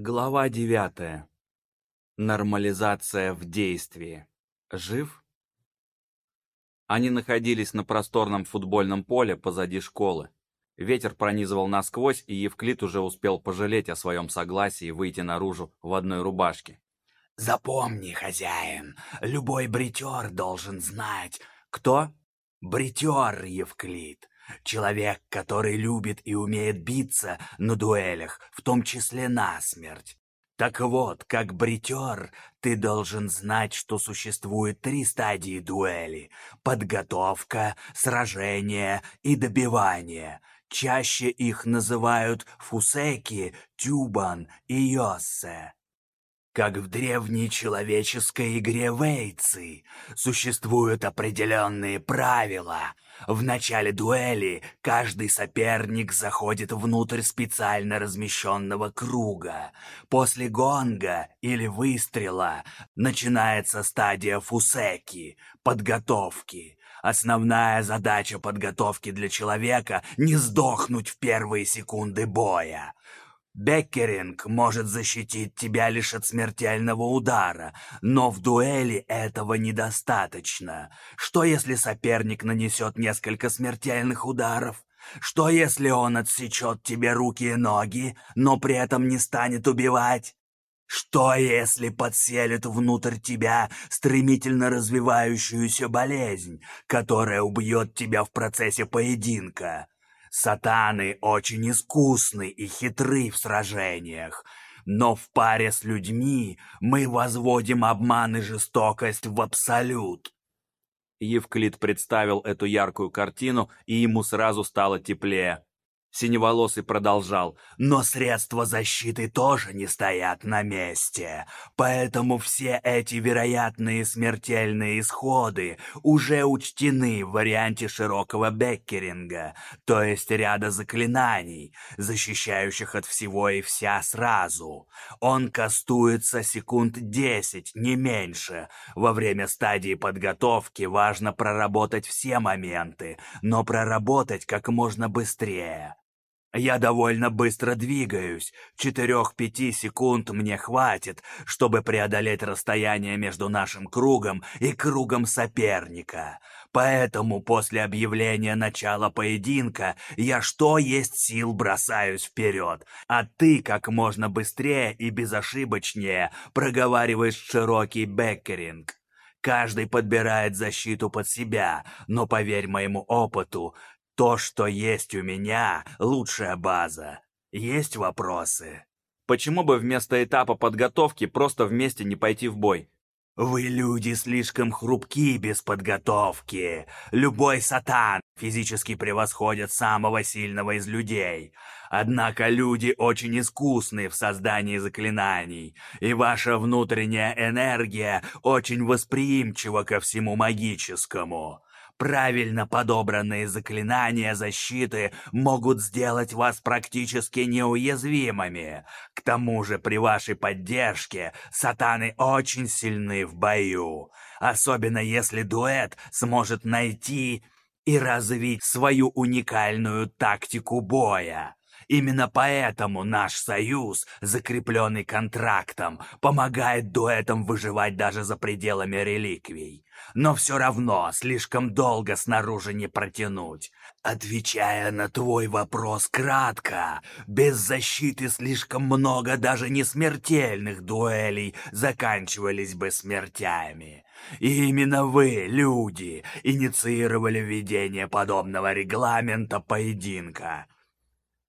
Глава девятая. Нормализация в действии. Жив? Они находились на просторном футбольном поле позади школы. Ветер пронизывал насквозь, и Евклид уже успел пожалеть о своем согласии выйти наружу в одной рубашке. «Запомни, хозяин, любой бритер должен знать...» «Кто?» «Бритер, Евклид. Человек, который любит и умеет биться на дуэлях, в том числе насмерть. Так вот, как бритер, ты должен знать, что существует три стадии дуэли – подготовка, сражение и добивание. Чаще их называют фусеки, тюбан и йоссе. Как в древней человеческой игре Вейцы, существуют определенные правила. В начале дуэли каждый соперник заходит внутрь специально размещенного круга. После гонга или выстрела начинается стадия фусеки, подготовки. Основная задача подготовки для человека — не сдохнуть в первые секунды боя. Беккеринг может защитить тебя лишь от смертельного удара, но в дуэли этого недостаточно. Что если соперник нанесет несколько смертельных ударов? Что если он отсечет тебе руки и ноги, но при этом не станет убивать? Что если подселит внутрь тебя стремительно развивающуюся болезнь, которая убьет тебя в процессе поединка? Сатаны очень искусны и хитры в сражениях, но в паре с людьми мы возводим обман и жестокость в абсолют. Евклид представил эту яркую картину, и ему сразу стало теплее. Синеволосый продолжал. «Но средства защиты тоже не стоят на месте, поэтому все эти вероятные смертельные исходы уже учтены в варианте широкого беккеринга, то есть ряда заклинаний, защищающих от всего и вся сразу. Он кастуется секунд десять, не меньше. Во время стадии подготовки важно проработать все моменты, но проработать как можно быстрее. Я довольно быстро двигаюсь. Четырех-пяти секунд мне хватит, чтобы преодолеть расстояние между нашим кругом и кругом соперника. Поэтому после объявления начала поединка я что есть сил бросаюсь вперед, а ты как можно быстрее и безошибочнее проговариваешь широкий беккеринг. Каждый подбирает защиту под себя, но поверь моему опыту, то, что есть у меня, лучшая база. Есть вопросы? Почему бы вместо этапа подготовки просто вместе не пойти в бой? Вы, люди, слишком хрупки без подготовки. Любой сатан физически превосходит самого сильного из людей. Однако люди очень искусны в создании заклинаний, и ваша внутренняя энергия очень восприимчива ко всему магическому. Правильно подобранные заклинания защиты могут сделать вас практически неуязвимыми. К тому же при вашей поддержке сатаны очень сильны в бою. Особенно если дуэт сможет найти и развить свою уникальную тактику боя. Именно поэтому наш союз, закрепленный контрактом, помогает дуэтам выживать даже за пределами реликвий. Но все равно слишком долго снаружи не протянуть. Отвечая на твой вопрос кратко, без защиты слишком много даже несмертельных дуэлей заканчивались бы смертями. И именно вы, люди, инициировали введение подобного регламента поединка.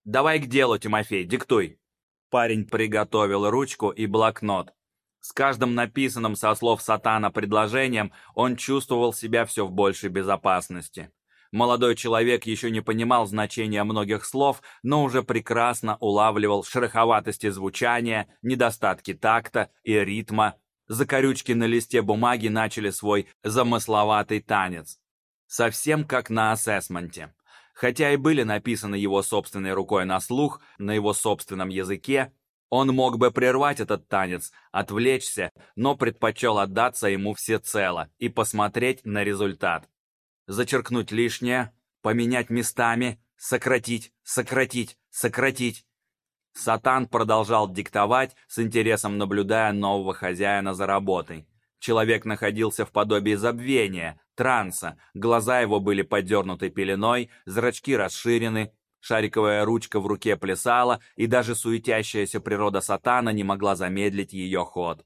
«Давай к делу, Тимофей, диктуй». Парень приготовил ручку и блокнот. С каждым написанным со слов сатана предложением он чувствовал себя все в большей безопасности. Молодой человек еще не понимал значения многих слов, но уже прекрасно улавливал шероховатости звучания, недостатки такта и ритма. Закорючки на листе бумаги начали свой замысловатый танец. Совсем как на ассесменте. Хотя и были написаны его собственной рукой на слух, на его собственном языке, он мог бы прервать этот танец, отвлечься, но предпочел отдаться ему всецело и посмотреть на результат. Зачеркнуть лишнее, поменять местами, сократить, сократить, сократить. Сатан продолжал диктовать, с интересом наблюдая нового хозяина за работой. Человек находился в подобии забвения, транса, глаза его были подернуты пеленой, зрачки расширены, шариковая ручка в руке плясала, и даже суетящаяся природа сатана не могла замедлить ее ход.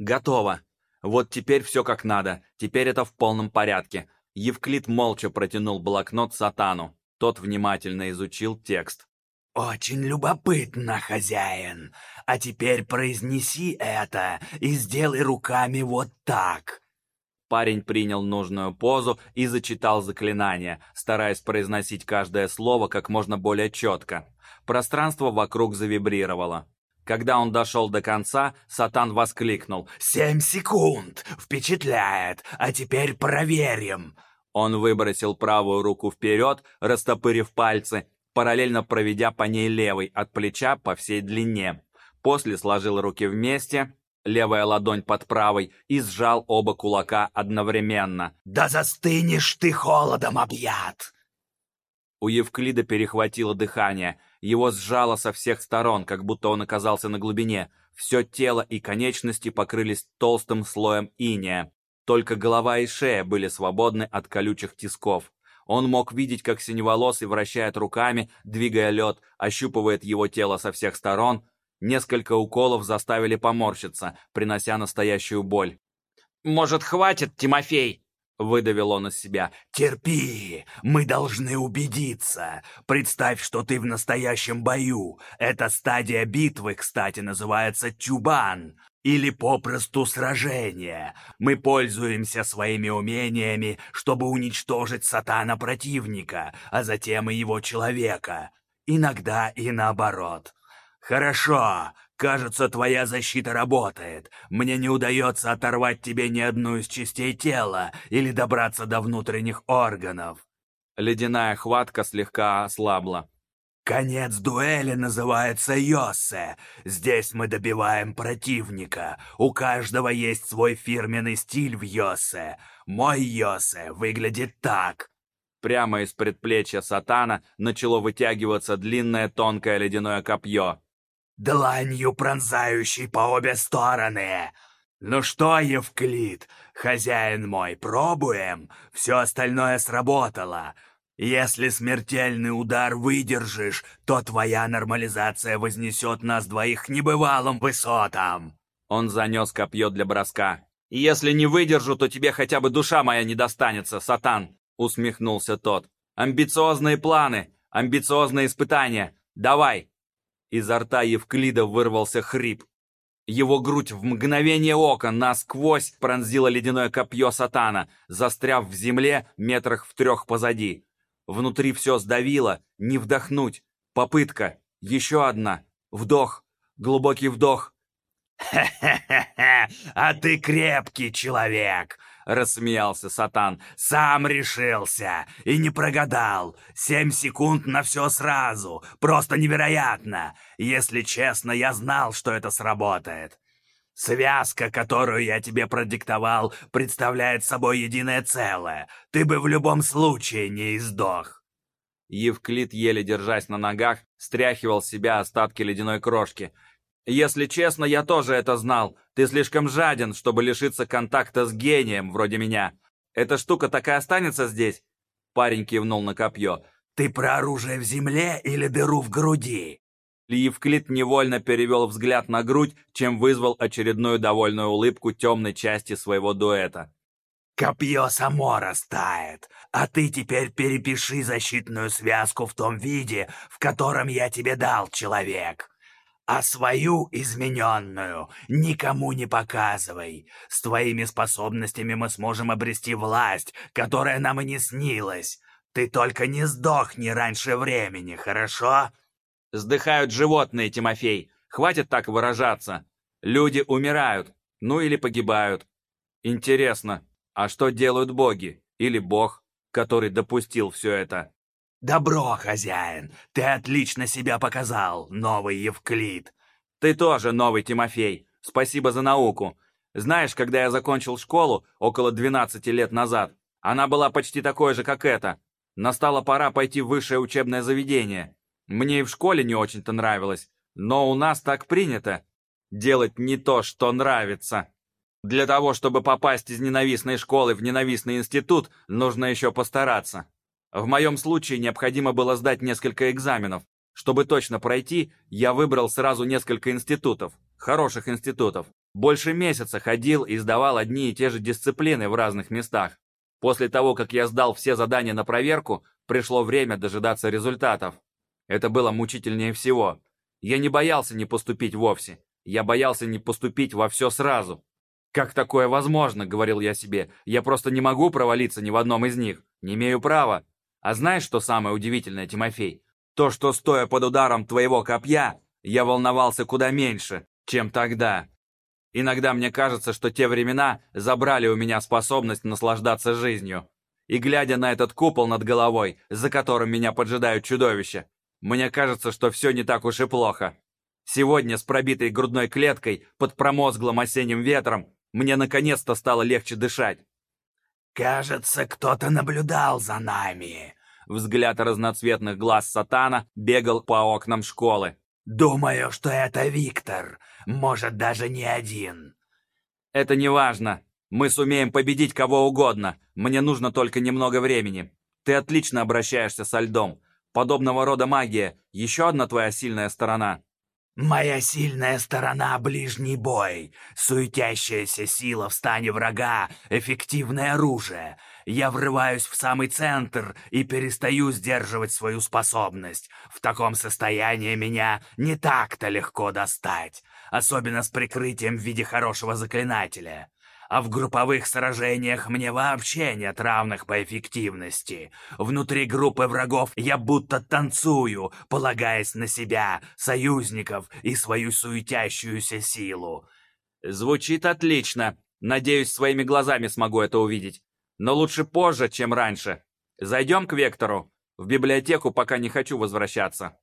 «Готово! Вот теперь все как надо, теперь это в полном порядке». Евклид молча протянул блокнот сатану. Тот внимательно изучил текст. «Очень любопытно, хозяин. А теперь произнеси это и сделай руками вот так». Парень принял нужную позу и зачитал заклинание, стараясь произносить каждое слово как можно более четко. Пространство вокруг завибрировало. Когда он дошел до конца, Сатан воскликнул. «Семь секунд! Впечатляет! А теперь проверим!» Он выбросил правую руку вперед, растопырив пальцы, параллельно проведя по ней левой от плеча по всей длине. После сложил руки вместе, левая ладонь под правой, и сжал оба кулака одновременно. «Да застынешь ты холодом объят!» У Евклида перехватило дыхание. Его сжало со всех сторон, как будто он оказался на глубине. Все тело и конечности покрылись толстым слоем иния. Только голова и шея были свободны от колючих тисков. Он мог видеть, как синеволосый вращает руками, двигая лед, ощупывает его тело со всех сторон. Несколько уколов заставили поморщиться, принося настоящую боль. «Может, хватит, Тимофей?» — выдавил он из себя. «Терпи! Мы должны убедиться! Представь, что ты в настоящем бою! Эта стадия битвы, кстати, называется Тюбан или попросту сражение. Мы пользуемся своими умениями, чтобы уничтожить сатана противника, а затем и его человека. Иногда и наоборот. Хорошо, кажется, твоя защита работает. Мне не удается оторвать тебе ни одну из частей тела или добраться до внутренних органов. Ледяная хватка слегка ослабла. Конец дуэли называется Йосе. Здесь мы добиваем противника. У каждого есть свой фирменный стиль в Йосе. Мой Йосе выглядит так. Прямо из предплечья сатана начало вытягиваться длинное тонкое ледяное копье. Дланью пронзающей по обе стороны. Ну что, Евклид, хозяин мой, пробуем? Все остальное сработало. Если смертельный удар выдержишь, то твоя нормализация вознесет нас двоих к небывалым высотам!» Он занес копье для броска. «Если не выдержу, то тебе хотя бы душа моя не достанется, сатан!» Усмехнулся тот. «Амбициозные планы, амбициозные испытания. Давай!» Изо рта Евклида вырвался хрип. Его грудь в мгновение ока насквозь пронзило ледяное копье сатана, застряв в земле метрах в трех позади. Внутри все сдавило, не вдохнуть. Попытка, еще одна. Вдох, глубокий вдох. «Хе-хе-хе! А ты крепкий человек!» — рассмеялся Сатан. «Сам решился и не прогадал. Семь секунд на все сразу. Просто невероятно. Если честно, я знал, что это сработает. Связка, которую я тебе продиктовал, представляет собой единое целое. Ты бы в любом случае не издох». Евклид, еле держась на ногах, стряхивал с себя остатки ледяной крошки. «Если честно, я тоже это знал. Ты слишком жаден, чтобы лишиться контакта с гением, вроде меня. Эта штука так и останется здесь?» Парень кивнул на копье. «Ты про оружие в земле или дыру в груди?» Евклид невольно перевел взгляд на грудь, чем вызвал очередную довольную улыбку темной части своего дуэта. «Копье само растает, а ты теперь перепиши защитную связку в том виде, в котором я тебе дал, человек. А свою измененную никому не показывай. С твоими способностями мы сможем обрести власть, которая нам и не снилась. Ты только не сдохни раньше времени, хорошо?» Сдыхают животные, Тимофей. Хватит так выражаться. Люди умирают, ну или погибают. Интересно, а что делают боги? Или бог, который допустил все это? «Добро, хозяин! Ты отлично себя показал, новый Евклид!» «Ты тоже новый Тимофей! Спасибо за науку! Знаешь, когда я закончил школу около 12 лет назад, она была почти такой же, как эта. Настала пора пойти в высшее учебное заведение. Мне и в школе не очень-то нравилось. Но у нас так принято. Делать не то, что нравится. Для того, чтобы попасть из ненавистной школы в ненавистный институт, нужно еще постараться. В моем случае необходимо было сдать несколько экзаменов. Чтобы точно пройти, я выбрал сразу несколько институтов, хороших институтов. Больше месяца ходил и сдавал одни и те же дисциплины в разных местах. После того, как я сдал все задания на проверку, пришло время дожидаться результатов. Это было мучительнее всего. Я не боялся не поступить вовсе. Я боялся не поступить во все сразу. «Как такое возможно?» — говорил я себе. «Я просто не могу провалиться ни в одном из них. Не имею права. А знаешь, что самое удивительное, Тимофей? То, что, стоя под ударом твоего копья, я волновался куда меньше, чем тогда. Иногда мне кажется, что те времена забрали у меня способность наслаждаться жизнью. И глядя на этот купол над головой, за которым меня поджидают чудовища, мне кажется, что все не так уж и плохо. Сегодня с пробитой грудной клеткой под промозглым осенним ветром мне наконец-то стало легче дышать. «Кажется, кто-то наблюдал за нами». Взгляд разноцветных глаз сатана бегал по окнам школы. «Думаю, что это Виктор. Может, даже не один». «Это не важно. Мы сумеем победить кого угодно. Мне нужно только немного времени. Ты отлично обращаешься со льдом. Подобного рода магия — еще одна твоя сильная сторона». Моя сильная сторона — ближний бой, суетящаяся сила в стане врага, эффективное оружие. Я врываюсь в самый центр и перестаю сдерживать свою способность. В таком состоянии меня не так-то легко достать, особенно с прикрытием в виде хорошего заклинателя а в групповых сражениях мне вообще нет равных по эффективности. Внутри группы врагов я будто танцую, полагаясь на себя, союзников и свою суетящуюся силу. Звучит отлично. Надеюсь, своими глазами смогу это увидеть. Но лучше позже, чем раньше. Зайдем к Вектору. В библиотеку пока не хочу возвращаться.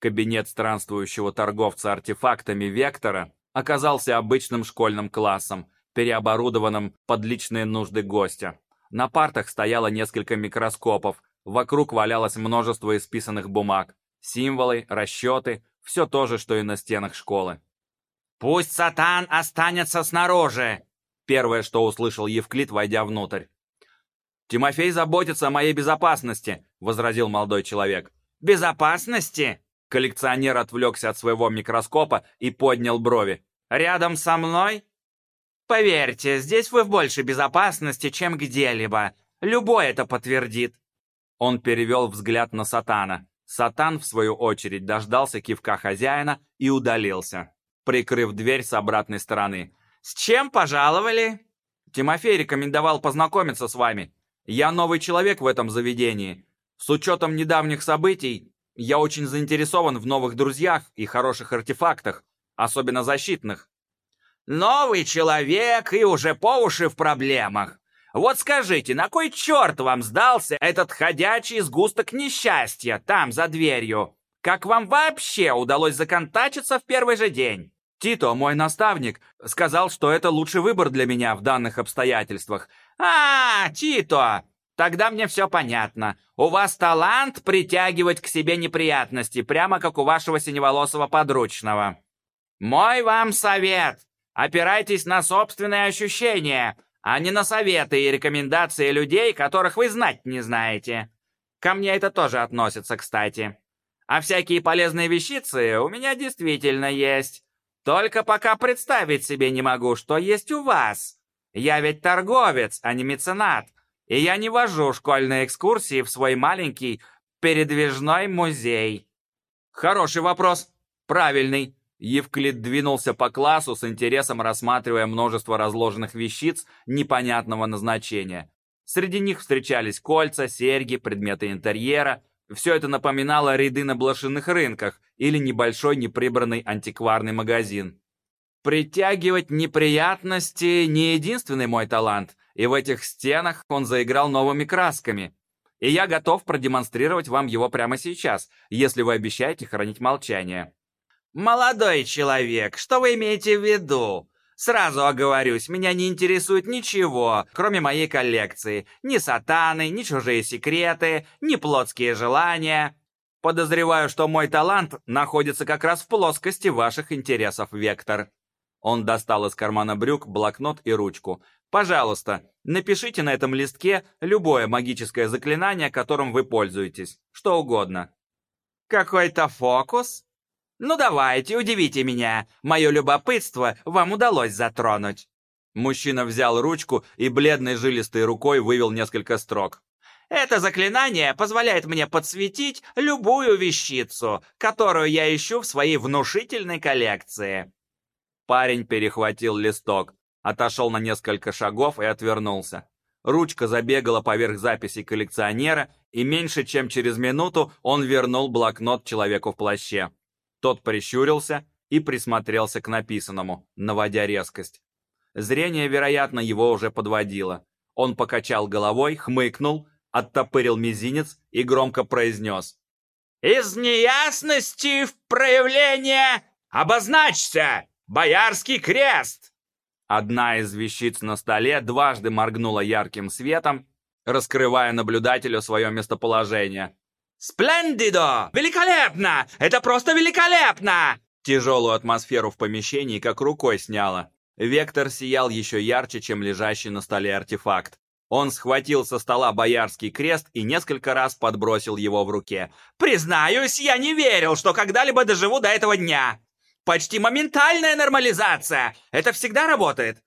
Кабинет странствующего торговца артефактами Вектора оказался обычным школьным классом, переоборудованным под личные нужды гостя. На партах стояло несколько микроскопов, вокруг валялось множество исписанных бумаг, символы, расчеты, все то же, что и на стенах школы. «Пусть Сатан останется снаружи!» Первое, что услышал Евклид, войдя внутрь. «Тимофей заботится о моей безопасности», — возразил молодой человек. «Безопасности? Коллекционер отвлекся от своего микроскопа и поднял брови. «Рядом со мной? Поверьте, здесь вы в большей безопасности, чем где-либо. Любой это подтвердит». Он перевел взгляд на Сатана. Сатан, в свою очередь, дождался кивка хозяина и удалился, прикрыв дверь с обратной стороны. «С чем пожаловали?» «Тимофей рекомендовал познакомиться с вами. Я новый человек в этом заведении. С учетом недавних событий, я очень заинтересован в новых друзьях и хороших артефактах, особенно защитных. Новый человек и уже по уши в проблемах. Вот скажите, на кой черт вам сдался этот ходячий сгусток несчастья там, за дверью? Как вам вообще удалось законтачиться в первый же день? Тито, мой наставник, сказал, что это лучший выбор для меня в данных обстоятельствах. А, Тито, Тогда мне все понятно. У вас талант притягивать к себе неприятности, прямо как у вашего синеволосого подручного. Мой вам совет. Опирайтесь на собственные ощущения, а не на советы и рекомендации людей, которых вы знать не знаете. Ко мне это тоже относится, кстати. А всякие полезные вещицы у меня действительно есть. Только пока представить себе не могу, что есть у вас. Я ведь торговец, а не меценат. И я не вожу школьные экскурсии в свой маленький передвижной музей. Хороший вопрос. Правильный. Евклид двинулся по классу с интересом рассматривая множество разложенных вещиц непонятного назначения. Среди них встречались кольца, серьги, предметы интерьера. Все это напоминало ряды на блошиных рынках или небольшой неприбранный антикварный магазин. Притягивать неприятности не единственный мой талант и в этих стенах он заиграл новыми красками. И я готов продемонстрировать вам его прямо сейчас, если вы обещаете хранить молчание. «Молодой человек, что вы имеете в виду? Сразу оговорюсь, меня не интересует ничего, кроме моей коллекции. Ни сатаны, ни чужие секреты, ни плотские желания. Подозреваю, что мой талант находится как раз в плоскости ваших интересов, Вектор. Он достал из кармана брюк блокнот и ручку. Пожалуйста, напишите на этом листке любое магическое заклинание, которым вы пользуетесь. Что угодно. Какой-то фокус? Ну давайте, удивите меня. Мое любопытство вам удалось затронуть. Мужчина взял ручку и бледной жилистой рукой вывел несколько строк. Это заклинание позволяет мне подсветить любую вещицу, которую я ищу в своей внушительной коллекции. Парень перехватил листок, отошел на несколько шагов и отвернулся. Ручка забегала поверх записей коллекционера, и меньше чем через минуту он вернул блокнот человеку в плаще. Тот прищурился и присмотрелся к написанному, наводя резкость. Зрение, вероятно, его уже подводило. Он покачал головой, хмыкнул, оттопырил мизинец и громко произнес. «Из неясности в проявление обозначься! Боярский крест!» Одна из вещиц на столе дважды моргнула ярким светом, раскрывая наблюдателю свое местоположение. «Сплендидо! Великолепно! Это просто великолепно!» Тяжелую атмосферу в помещении как рукой сняло. Вектор сиял еще ярче, чем лежащий на столе артефакт. Он схватил со стола боярский крест и несколько раз подбросил его в руке. «Признаюсь, я не верил, что когда-либо доживу до этого дня. Почти моментальная нормализация. Это всегда работает?»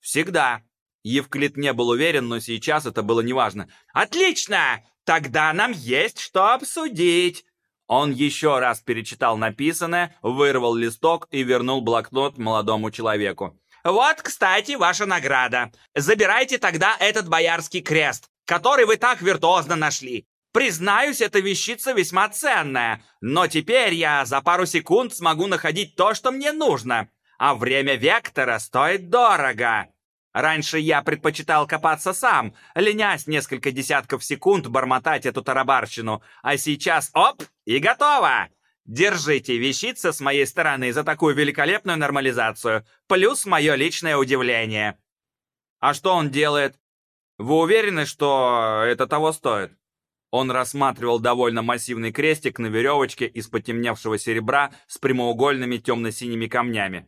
«Всегда». Евклид не был уверен, но сейчас это было неважно. «Отлично! Тогда нам есть что обсудить!» Он еще раз перечитал написанное, вырвал листок и вернул блокнот молодому человеку. Вот, кстати, ваша награда. Забирайте тогда этот боярский крест, который вы так виртуозно нашли. Признаюсь, эта вещица весьма ценная, но теперь я за пару секунд смогу находить то, что мне нужно. А время Вектора стоит дорого. Раньше я предпочитал копаться сам, ленясь несколько десятков секунд бормотать эту тарабарщину, а сейчас оп, и готово! Держите вещица с моей стороны за такую великолепную нормализацию, плюс мое личное удивление. А что он делает? Вы уверены, что это того стоит? Он рассматривал довольно массивный крестик на веревочке из потемневшего серебра с прямоугольными темно-синими камнями.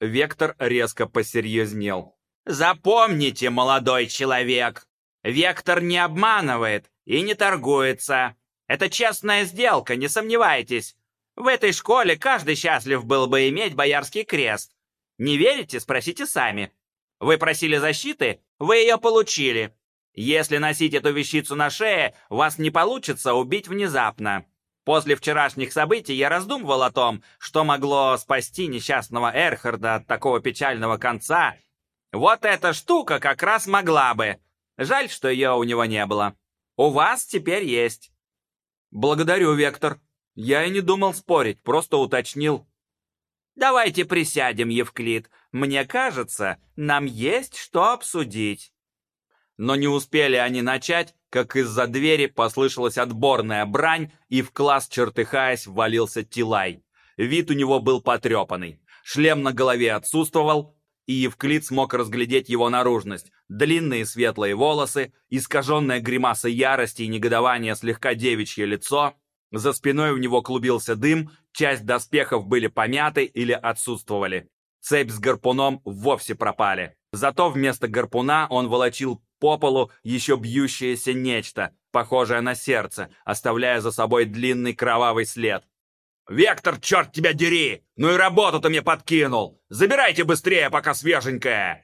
Вектор резко посерьезнел. «Запомните, молодой человек, Вектор не обманывает и не торгуется. Это честная сделка, не сомневайтесь. В этой школе каждый счастлив был бы иметь боярский крест. Не верите? Спросите сами. Вы просили защиты? Вы ее получили. Если носить эту вещицу на шее, вас не получится убить внезапно. После вчерашних событий я раздумывал о том, что могло спасти несчастного Эрхарда от такого печального конца. Вот эта штука как раз могла бы. Жаль, что ее у него не было. У вас теперь есть. Благодарю, Вектор. Я и не думал спорить, просто уточнил. Давайте присядем, Евклид. Мне кажется, нам есть что обсудить. Но не успели они начать, как из-за двери послышалась отборная брань, и в класс, чертыхаясь, ввалился Тилай. Вид у него был потрепанный. Шлем на голове отсутствовал, и Евклид смог разглядеть его наружность. Длинные светлые волосы, искаженная гримаса ярости и негодования слегка девичье лицо — за спиной у него клубился дым, часть доспехов были помяты или отсутствовали. Цепь с гарпуном вовсе пропали. Зато вместо гарпуна он волочил по полу еще бьющееся нечто, похожее на сердце, оставляя за собой длинный кровавый след. «Вектор, черт тебя дери! Ну и работу ты мне подкинул! Забирайте быстрее, пока свеженькая!»